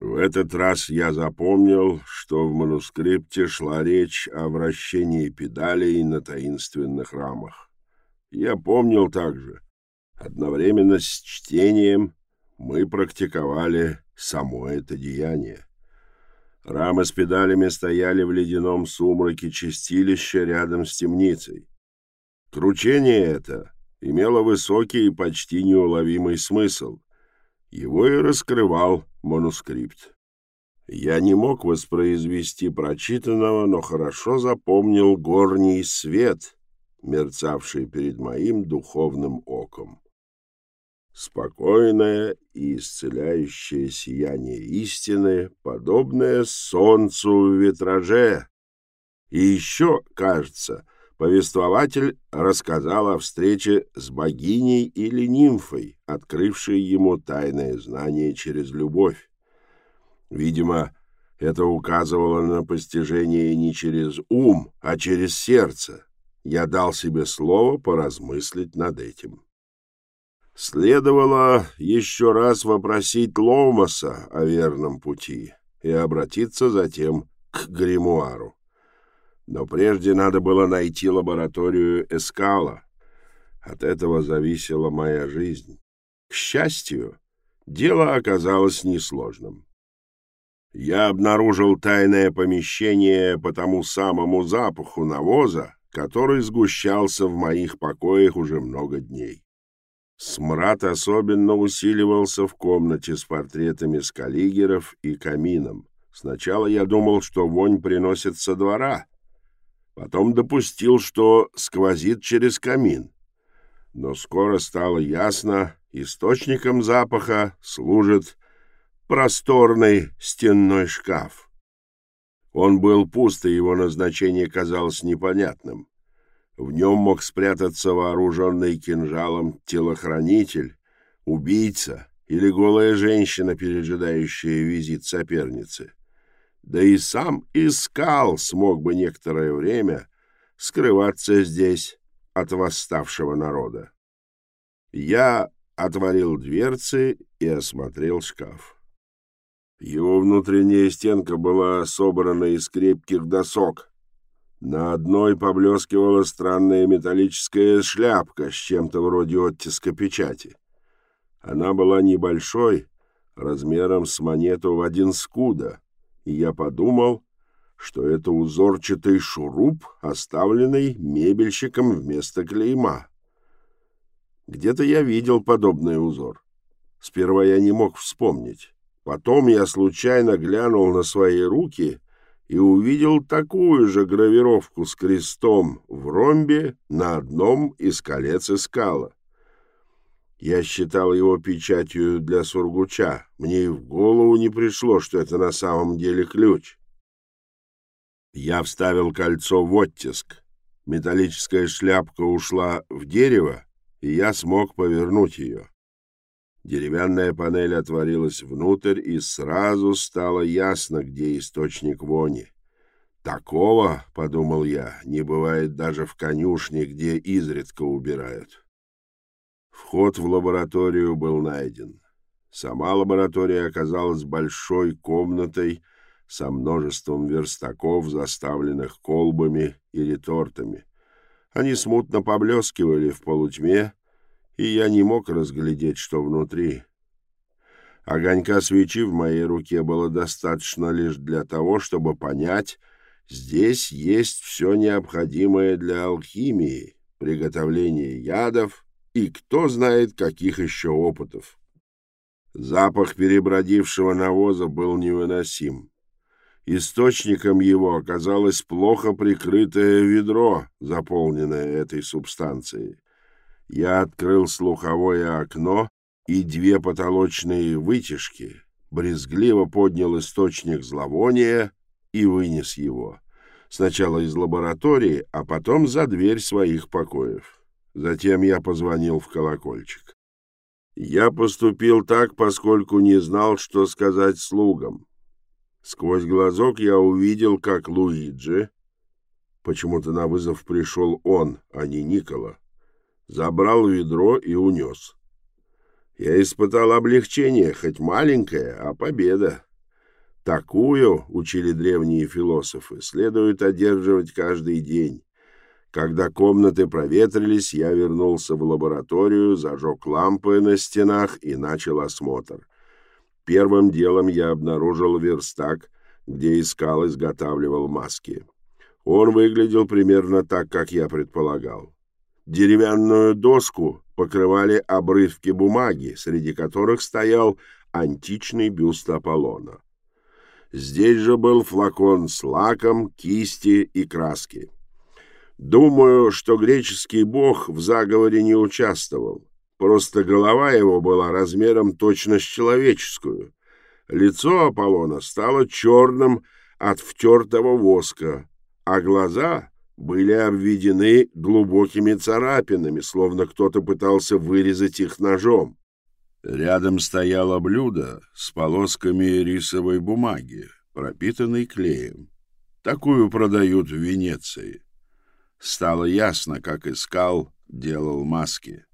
В этот раз я запомнил, что в манускрипте шла речь о вращении педалей на таинственных рамах. Я помнил также, одновременно с чтением мы практиковали само это деяние. Рамы с педалями стояли в ледяном сумраке чистилища рядом с темницей. Кручение это имело высокий и почти неуловимый смысл. Его и раскрывал манускрипт. Я не мог воспроизвести прочитанного, но хорошо запомнил горний свет, мерцавший перед моим духовным оком. Спокойное и исцеляющее сияние истины, подобное солнцу в витраже. И еще, кажется, повествователь рассказал о встрече с богиней или нимфой, открывшей ему тайное знание через любовь. Видимо, это указывало на постижение не через ум, а через сердце. Я дал себе слово поразмыслить над этим. Следовало еще раз вопросить Ломаса о верном пути и обратиться затем к гримуару. Но прежде надо было найти лабораторию Эскала. От этого зависела моя жизнь. К счастью, дело оказалось несложным. Я обнаружил тайное помещение по тому самому запаху навоза, который сгущался в моих покоях уже много дней. Смрад особенно усиливался в комнате с портретами скалигеров и камином. Сначала я думал, что вонь приносит со двора, Потом допустил, что сквозит через камин. Но скоро стало ясно, источником запаха служит просторный стенной шкаф. Он был пуст, и его назначение казалось непонятным. В нем мог спрятаться вооруженный кинжалом телохранитель, убийца или голая женщина, пережидающая визит соперницы да и сам искал смог бы некоторое время скрываться здесь от восставшего народа. Я отворил дверцы и осмотрел шкаф. Его внутренняя стенка была собрана из крепких досок. На одной поблескивала странная металлическая шляпка с чем-то вроде оттиска печати. Она была небольшой, размером с монету в один скуда, и я подумал, что это узорчатый шуруп, оставленный мебельщиком вместо клейма. Где-то я видел подобный узор. Сперва я не мог вспомнить. Потом я случайно глянул на свои руки и увидел такую же гравировку с крестом в ромбе на одном из колец искала. Я считал его печатью для сургуча. Мне и в голову не пришло, что это на самом деле ключ. Я вставил кольцо в оттиск. Металлическая шляпка ушла в дерево, и я смог повернуть ее. Деревянная панель отворилась внутрь, и сразу стало ясно, где источник вони. Такого, — подумал я, — не бывает даже в конюшне, где изредка убирают. Вход в лабораторию был найден. Сама лаборатория оказалась большой комнатой со множеством верстаков, заставленных колбами и ретортами. Они смутно поблескивали в полутьме, и я не мог разглядеть, что внутри. Огонька свечи в моей руке было достаточно лишь для того, чтобы понять, здесь есть все необходимое для алхимии, приготовления ядов, и кто знает, каких еще опытов. Запах перебродившего навоза был невыносим. Источником его оказалось плохо прикрытое ведро, заполненное этой субстанцией. Я открыл слуховое окно и две потолочные вытяжки, брезгливо поднял источник зловония и вынес его. Сначала из лаборатории, а потом за дверь своих покоев. Затем я позвонил в колокольчик. Я поступил так, поскольку не знал, что сказать слугам. Сквозь глазок я увидел, как Луиджи, почему-то на вызов пришел он, а не Никола, забрал ведро и унес. Я испытал облегчение, хоть маленькое, а победа. Такую, учили древние философы, следует одерживать каждый день. Когда комнаты проветрились, я вернулся в лабораторию, зажег лампы на стенах и начал осмотр. Первым делом я обнаружил верстак, где искал изготавливал маски. Он выглядел примерно так, как я предполагал. Деревянную доску покрывали обрывки бумаги, среди которых стоял античный бюст Аполлона. Здесь же был флакон с лаком, кисти и краски. Думаю, что греческий бог в заговоре не участвовал. Просто голова его была размером точно с человеческую. Лицо Аполлона стало черным от втертого воска, а глаза были обведены глубокими царапинами, словно кто-то пытался вырезать их ножом. Рядом стояло блюдо с полосками рисовой бумаги, пропитанной клеем. Такую продают в Венеции. Стало ясно, как искал, делал маски.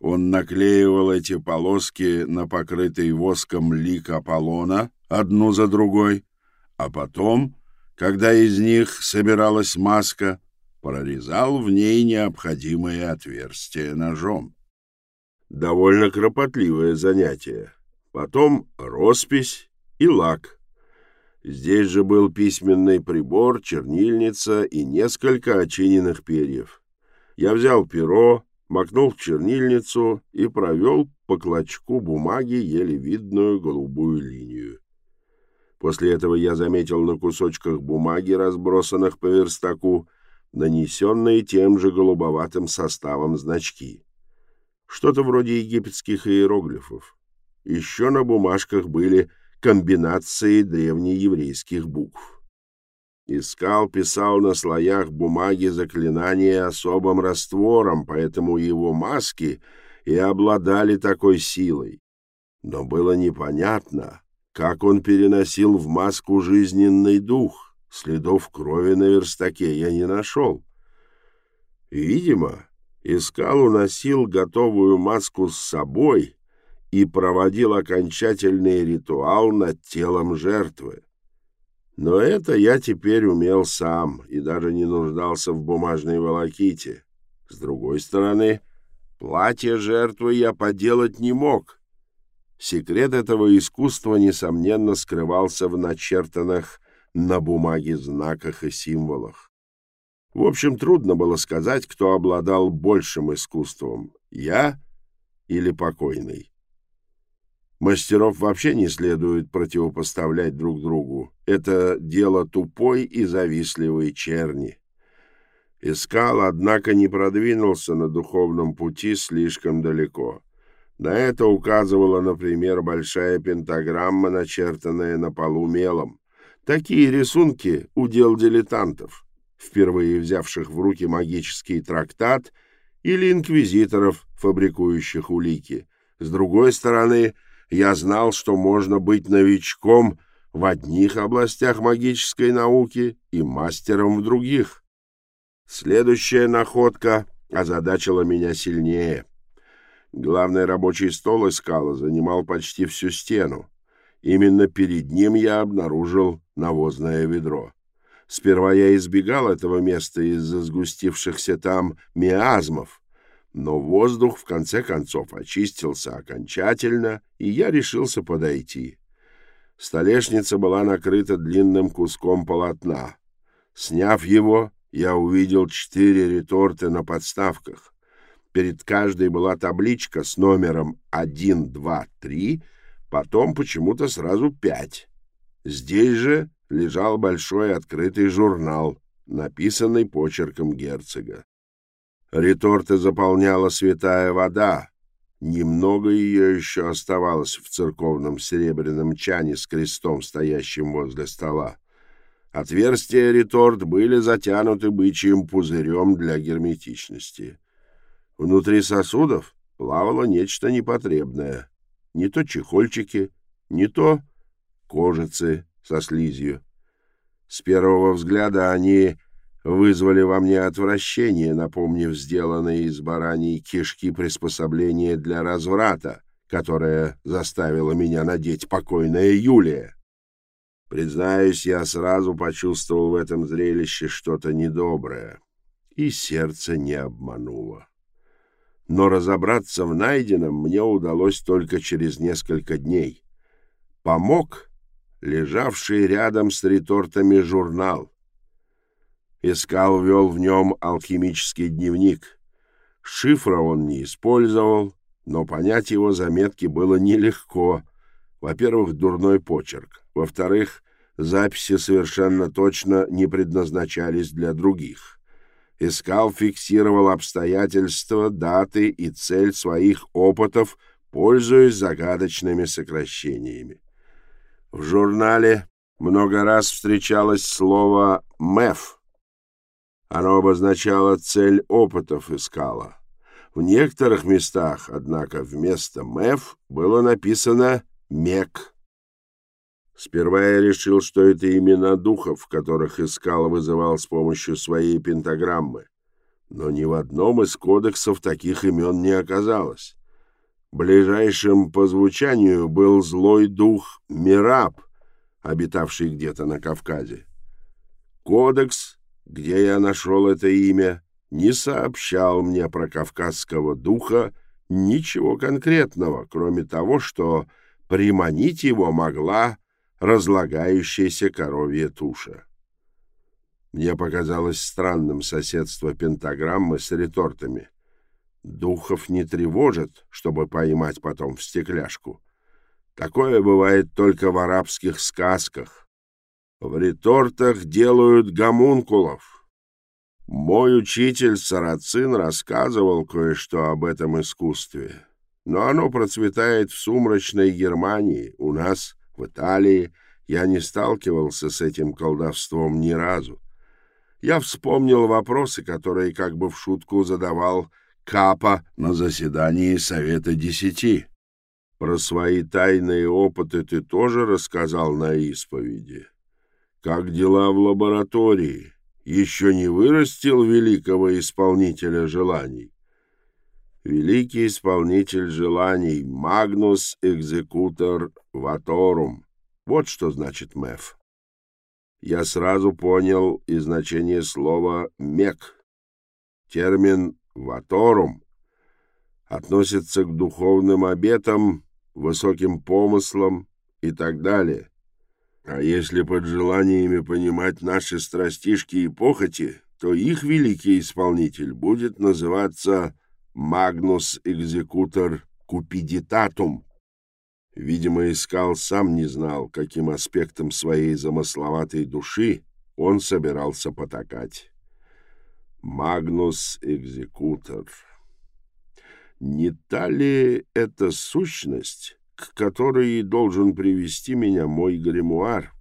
Он наклеивал эти полоски на покрытый воском лик Аполлона одну за другой, а потом, когда из них собиралась маска, прорезал в ней необходимые отверстия ножом. Довольно кропотливое занятие. Потом роспись и лак. Здесь же был письменный прибор, чернильница и несколько очиненных перьев. Я взял перо, макнул в чернильницу и провел по клочку бумаги еле видную голубую линию. После этого я заметил на кусочках бумаги, разбросанных по верстаку, нанесенные тем же голубоватым составом значки. Что-то вроде египетских иероглифов. Еще на бумажках были комбинации древнееврейских букв. Искал писал на слоях бумаги заклинания особым раствором, поэтому его маски и обладали такой силой. Но было непонятно, как он переносил в маску жизненный дух. Следов крови на верстаке я не нашел. Видимо, Искал уносил готовую маску с собой и проводил окончательный ритуал над телом жертвы. Но это я теперь умел сам и даже не нуждался в бумажной волоките. С другой стороны, платье жертвы я поделать не мог. Секрет этого искусства, несомненно, скрывался в начертанных на бумаге знаках и символах. В общем, трудно было сказать, кто обладал большим искусством — я или покойный. Мастеров вообще не следует противопоставлять друг другу. Это дело тупой и завистливой черни. Искал, однако, не продвинулся на духовном пути слишком далеко. На это указывала, например, большая пентаграмма, начертанная на полу мелом. Такие рисунки — удел дилетантов впервые взявших в руки магический трактат, или инквизиторов, фабрикующих улики. С другой стороны, я знал, что можно быть новичком в одних областях магической науки и мастером в других. Следующая находка озадачила меня сильнее. Главный рабочий стол искала занимал почти всю стену. Именно перед ним я обнаружил навозное ведро. Сперва я избегал этого места из-за сгустившихся там миазмов, но воздух в конце концов очистился окончательно, и я решился подойти. Столешница была накрыта длинным куском полотна. Сняв его, я увидел четыре реторты на подставках. Перед каждой была табличка с номером 1, 2, 3, потом почему-то сразу 5. Здесь же лежал большой открытый журнал, написанный почерком герцога. Реторты заполняла святая вода. Немного ее еще оставалось в церковном серебряном чане с крестом, стоящим возле стола. Отверстия реторт были затянуты бычьим пузырем для герметичности. Внутри сосудов плавало нечто непотребное. Не то чехольчики, не то кожицы, со слизью. С первого взгляда они вызвали во мне отвращение, напомнив сделанные из бараньей кишки приспособление для разврата, которое заставило меня надеть покойная Юлия. Признаюсь, я сразу почувствовал в этом зрелище что-то недоброе, и сердце не обмануло. Но разобраться в найденном мне удалось только через несколько дней. Помог лежавший рядом с ретортами журнал. Искал вел в нем алхимический дневник. Шифра он не использовал, но понять его заметки было нелегко. Во-первых, дурной почерк. Во-вторых, записи совершенно точно не предназначались для других. Искал фиксировал обстоятельства, даты и цель своих опытов, пользуясь загадочными сокращениями. В журнале много раз встречалось слово «МЭФ». Оно обозначало цель опытов искала. В некоторых местах, однако, вместо МЭФ было написано «МЕК». Сперва я решил, что это имена духов, которых искал вызывал с помощью своей пентаграммы. Но ни в одном из кодексов таких имен не оказалось. Ближайшим по звучанию был злой дух Мираб, обитавший где-то на Кавказе. Кодекс, где я нашел это имя, не сообщал мне про кавказского духа ничего конкретного, кроме того, что приманить его могла разлагающаяся коровья туша. Мне показалось странным соседство пентаграммы с ретортами. Духов не тревожит, чтобы поймать потом в стекляшку. Такое бывает только в арабских сказках. В ретортах делают гомункулов. Мой учитель Сарацин рассказывал кое-что об этом искусстве, но оно процветает в сумрачной Германии, у нас в Италии я не сталкивался с этим колдовством ни разу. Я вспомнил вопросы, которые как бы в шутку задавал Капа на заседании Совета Десяти. Про свои тайные опыты ты тоже рассказал на исповеди. Как дела в лаборатории? Еще не вырастил великого исполнителя желаний? Великий исполнитель желаний Магнус Экзекутор Ваторум. Вот что значит МЭФ. Я сразу понял и значение слова «мек». Термин «ваторум» относится к духовным обетам, высоким помыслам и так далее. А если под желаниями понимать наши страстишки и похоти, то их великий исполнитель будет называться Магнус Экзекутор Купидитатум. Видимо, искал сам не знал, каким аспектом своей замысловатой души он собирался потакать. Магнус Экзекутор. Не та ли это сущность, к которой должен привести меня мой гримуар?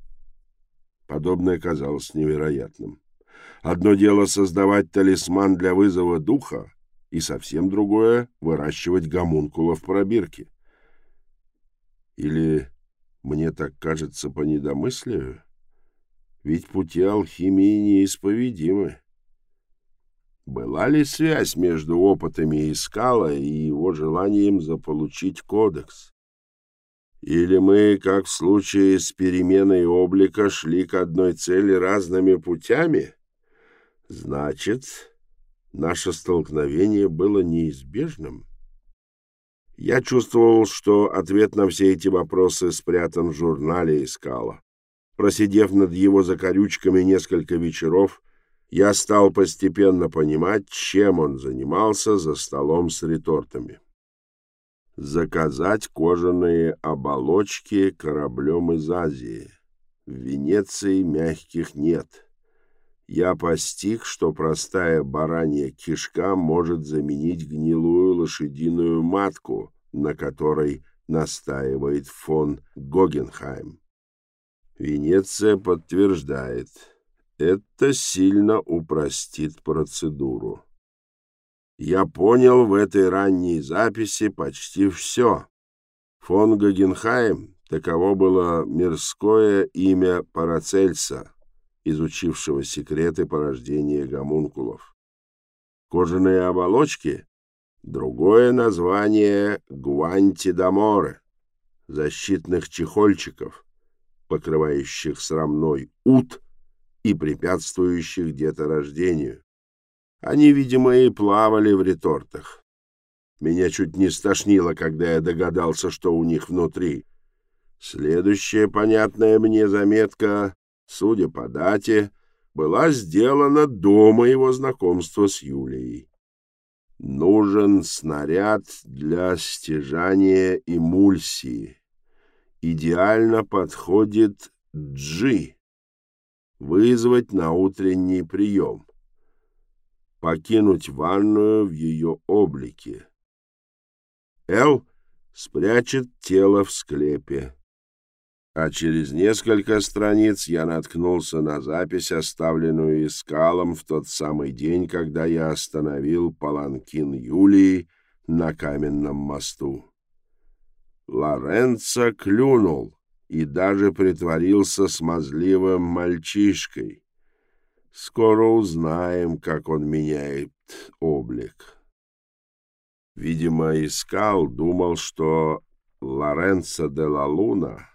Подобное казалось невероятным. Одно дело создавать талисман для вызова духа, и совсем другое — выращивать гомункула в пробирке. Или мне так кажется по недомыслию? Ведь пути алхимии неисповедимы. Была ли связь между опытами Искала и его желанием заполучить кодекс? Или мы, как в случае с переменой облика, шли к одной цели разными путями? Значит, наше столкновение было неизбежным. Я чувствовал, что ответ на все эти вопросы спрятан в журнале Искала. Просидев над его закорючками несколько вечеров, я стал постепенно понимать, чем он занимался за столом с ретортами. Заказать кожаные оболочки кораблем из Азии. В Венеции мягких нет я постиг, что простая баранья кишка может заменить гнилую лошадиную матку, на которой настаивает фон Гогенхайм. Венеция подтверждает, это сильно упростит процедуру. Я понял в этой ранней записи почти все. Фон Гогенхайм — таково было мирское имя Парацельса, изучившего секреты порождения гомункулов. Кожаные оболочки — другое название гуантидаморы, защитных чехольчиков, покрывающих срамной ут и препятствующих деторождению. Они, видимо, и плавали в ретортах. Меня чуть не стошнило, когда я догадался, что у них внутри. Следующая понятная мне заметка, судя по дате, была сделана до моего знакомства с Юлией. Нужен снаряд для стяжания эмульсии. Идеально подходит G. Вызвать на утренний прием. Покинуть ванную в ее облике. Л спрячет тело в склепе а через несколько страниц я наткнулся на запись, оставленную Искалом в тот самый день, когда я остановил паланкин Юлии на каменном мосту. Лоренцо клюнул и даже притворился смазливым мальчишкой. Скоро узнаем, как он меняет облик. Видимо, Искал думал, что Лоренцо де ла Луна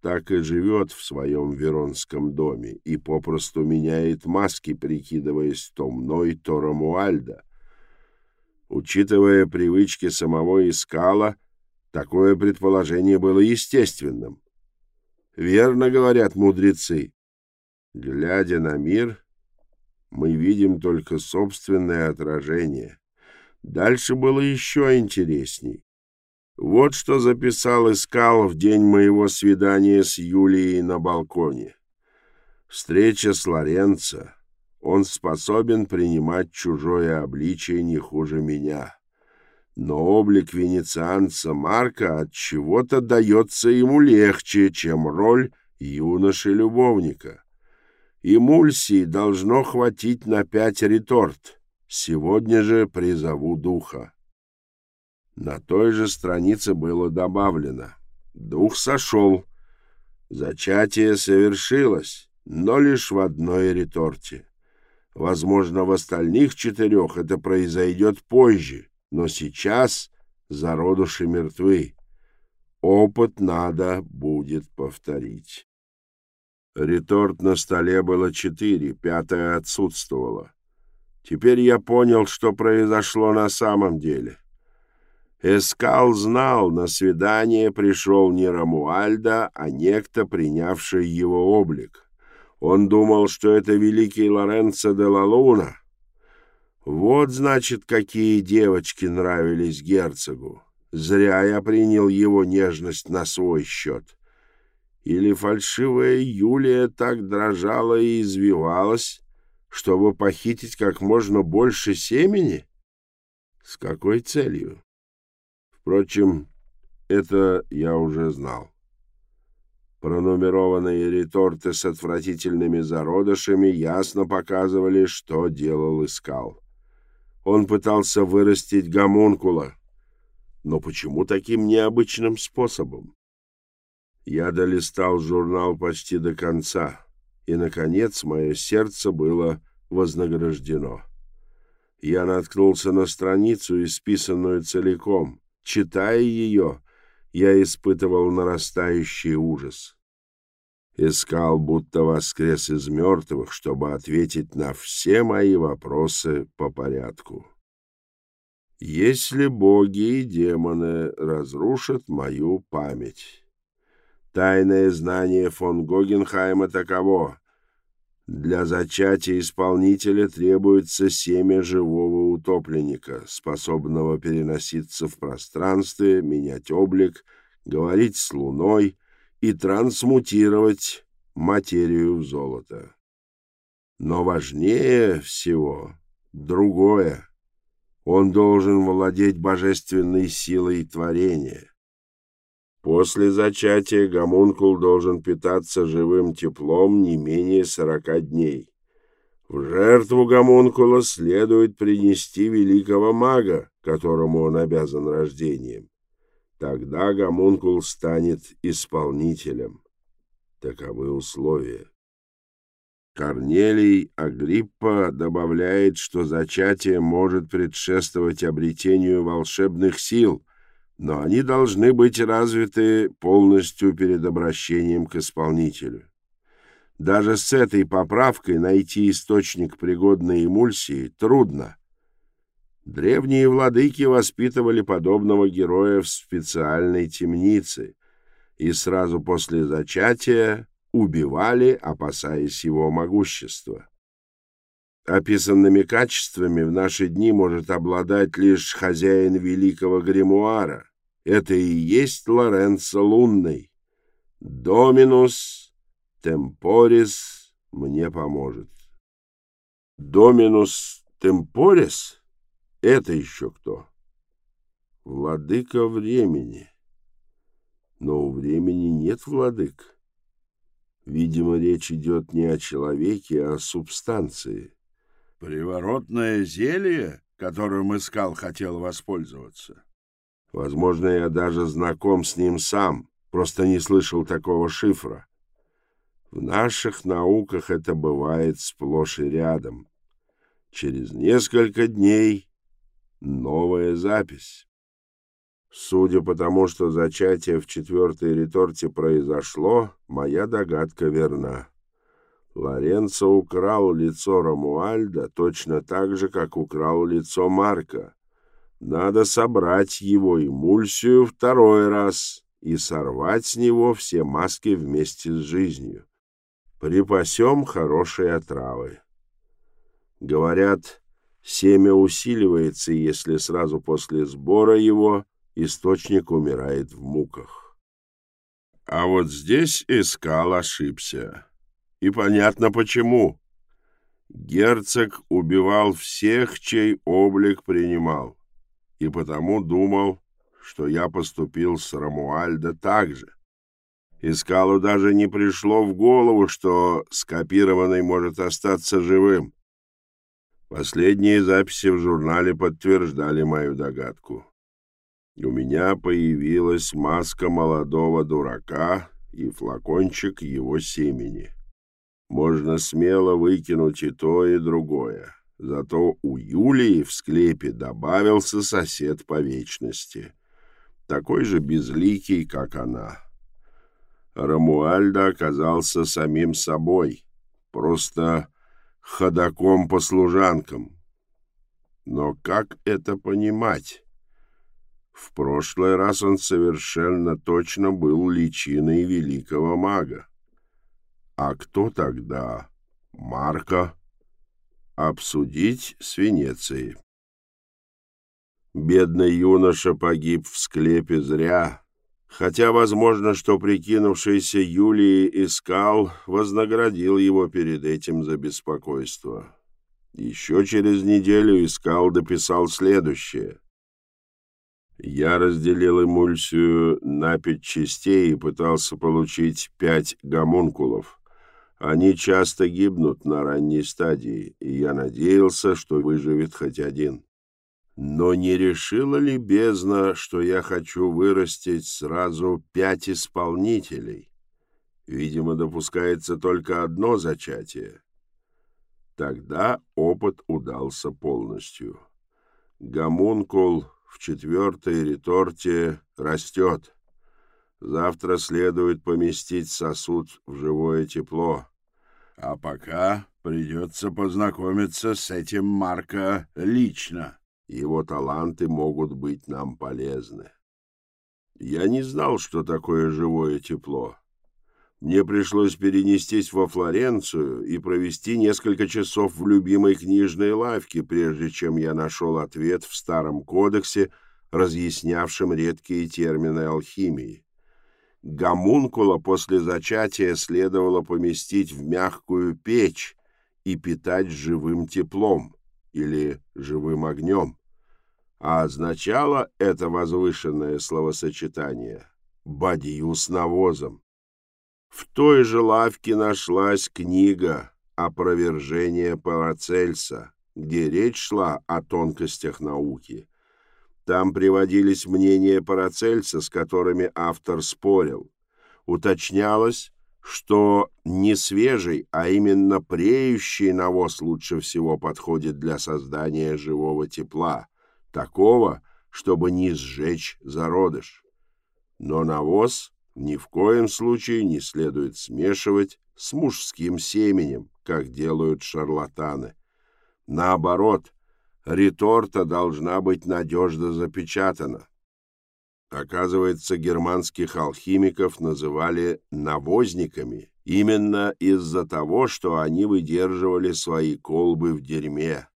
так и живет в своем Веронском доме и попросту меняет маски, прикидываясь то мной, то Ромуальдо. Учитывая привычки самого Искала, такое предположение было естественным. Верно говорят мудрецы. Глядя на мир, мы видим только собственное отражение. Дальше было еще интересней. Вот что записал Искал в день моего свидания с Юлией на балконе. Встреча с Лоренцо. Он способен принимать чужое обличие не хуже меня. Но облик венецианца Марка от чего-то дается ему легче, чем роль юноши-любовника. Эмульсии должно хватить на пять реторт. Сегодня же призову духа. На той же странице было добавлено «Дух сошел, зачатие совершилось, но лишь в одной реторте. Возможно, в остальных четырех это произойдет позже, но сейчас зародыши мертвы. Опыт надо будет повторить». Реторт на столе было четыре, пятая отсутствовала. Теперь я понял, что произошло на самом деле. — Эскал знал, на свидание пришел не Рамуальда, а некто, принявший его облик. Он думал, что это великий Лоренцо де ла Луна. Вот, значит, какие девочки нравились герцогу. Зря я принял его нежность на свой счет. Или фальшивая Юлия так дрожала и извивалась, чтобы похитить как можно больше семени? С какой целью? Впрочем, это я уже знал. Пронумерованные реторты с отвратительными зародышами ясно показывали, что делал Искал. Он пытался вырастить гомункула, но почему таким необычным способом? Я долистал журнал почти до конца, и, наконец, мое сердце было вознаграждено. Я наткнулся на страницу, исписанную целиком — Читая ее, я испытывал нарастающий ужас. Искал, будто воскрес из мертвых, чтобы ответить на все мои вопросы по порядку. Если боги и демоны разрушат мою память? Тайное знание фон Гогенхайма таково. Для зачатия исполнителя требуется семя живого утопленника, способного переноситься в пространстве, менять облик, говорить с луной и трансмутировать материю в золото. Но важнее всего другое. Он должен владеть божественной силой творения. После зачатия гомункул должен питаться живым теплом не менее сорока дней. В жертву гомункула следует принести великого мага, которому он обязан рождением. Тогда гомункул станет исполнителем. Таковы условия. Корнелий Агриппа добавляет, что зачатие может предшествовать обретению волшебных сил — но они должны быть развиты полностью перед обращением к исполнителю. Даже с этой поправкой найти источник пригодной эмульсии трудно. Древние владыки воспитывали подобного героя в специальной темнице и сразу после зачатия убивали, опасаясь его могущества. Описанными качествами в наши дни может обладать лишь хозяин великого гримуара. Это и есть Лоренцо Лунный. Доминус темпорис мне поможет. Доминус темпорис? Это еще кто? Владыка времени. Но у времени нет владык. Видимо, речь идет не о человеке, а о субстанции. Приворотное зелье, которым искал, хотел воспользоваться. Возможно, я даже знаком с ним сам, просто не слышал такого шифра. В наших науках это бывает сплошь и рядом. Через несколько дней новая запись. Судя по тому, что зачатие в четвертой реторте произошло, моя догадка верна. Лоренцо украл лицо Рамуальда точно так же, как украл лицо Марка. Надо собрать его эмульсию второй раз и сорвать с него все маски вместе с жизнью. Припасем хорошие отравы. Говорят, семя усиливается, если сразу после сбора его источник умирает в муках. А вот здесь искал ошибся. И понятно почему. Герцог убивал всех, чей облик принимал, и потому думал, что я поступил с Рамуальдо так же. Искалу даже не пришло в голову, что скопированный может остаться живым. Последние записи в журнале подтверждали мою догадку. У меня появилась маска молодого дурака и флакончик его семени. Можно смело выкинуть и то, и другое. Зато у Юлии в склепе добавился сосед по вечности, такой же безликий, как она. Рамуальда оказался самим собой, просто ходаком по служанкам. Но как это понимать? В прошлый раз он совершенно точно был личиной великого мага. А кто тогда? Марко? Обсудить с Венецией. Бедный юноша погиб в склепе зря, хотя, возможно, что прикинувшийся Юлии искал, вознаградил его перед этим за беспокойство. Еще через неделю искал дописал следующее. Я разделил эмульсию на пять частей и пытался получить пять гомункулов. Они часто гибнут на ранней стадии, и я надеялся, что выживет хоть один. Но не решила ли бездна, что я хочу вырастить сразу пять исполнителей? Видимо, допускается только одно зачатие. Тогда опыт удался полностью. Гомункул в четвертой реторте растет. Завтра следует поместить сосуд в живое тепло. А пока придется познакомиться с этим Марко лично. Его таланты могут быть нам полезны. Я не знал, что такое живое тепло. Мне пришлось перенестись во Флоренцию и провести несколько часов в любимой книжной лавке, прежде чем я нашел ответ в старом кодексе, разъяснявшем редкие термины алхимии. Гомункула после зачатия следовало поместить в мягкую печь и питать живым теплом или живым огнем. А означало это возвышенное словосочетание «бадью с навозом». В той же лавке нашлась книга «Опровержение Парацельса», где речь шла о тонкостях науки – там приводились мнения Парацельса, с которыми автор спорил. Уточнялось, что не свежий, а именно преющий навоз лучше всего подходит для создания живого тепла, такого, чтобы не сжечь зародыш. Но навоз ни в коем случае не следует смешивать с мужским семенем, как делают шарлатаны. Наоборот, реторта должна быть надежно запечатана. Оказывается, германских алхимиков называли навозниками именно из-за того, что они выдерживали свои колбы в дерьме.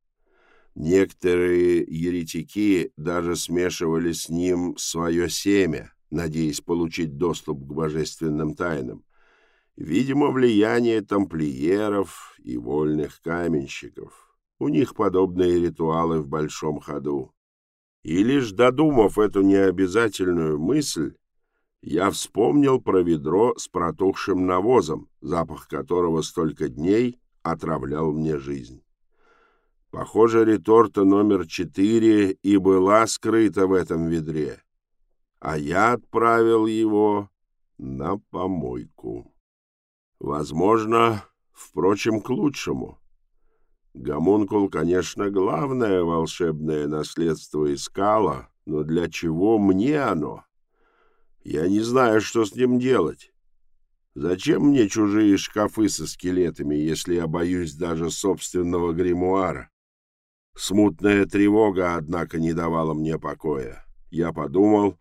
Некоторые еретики даже смешивали с ним свое семя, надеясь получить доступ к божественным тайнам. Видимо, влияние тамплиеров и вольных каменщиков. У них подобные ритуалы в большом ходу. И лишь додумав эту необязательную мысль, я вспомнил про ведро с протухшим навозом, запах которого столько дней отравлял мне жизнь. Похоже, реторта номер четыре и была скрыта в этом ведре, а я отправил его на помойку. Возможно, впрочем, к лучшему. Гомункул, конечно, главное волшебное наследство искала, но для чего мне оно? Я не знаю, что с ним делать. Зачем мне чужие шкафы со скелетами, если я боюсь даже собственного гримуара? Смутная тревога, однако, не давала мне покоя. Я подумал,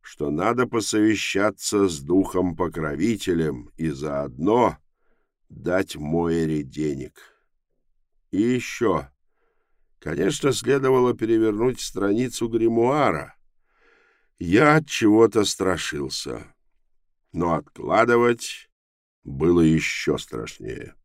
что надо посовещаться с духом-покровителем и заодно дать Мойре денег. И еще. Конечно, следовало перевернуть страницу гримуара. Я от чего-то страшился. Но откладывать было еще страшнее.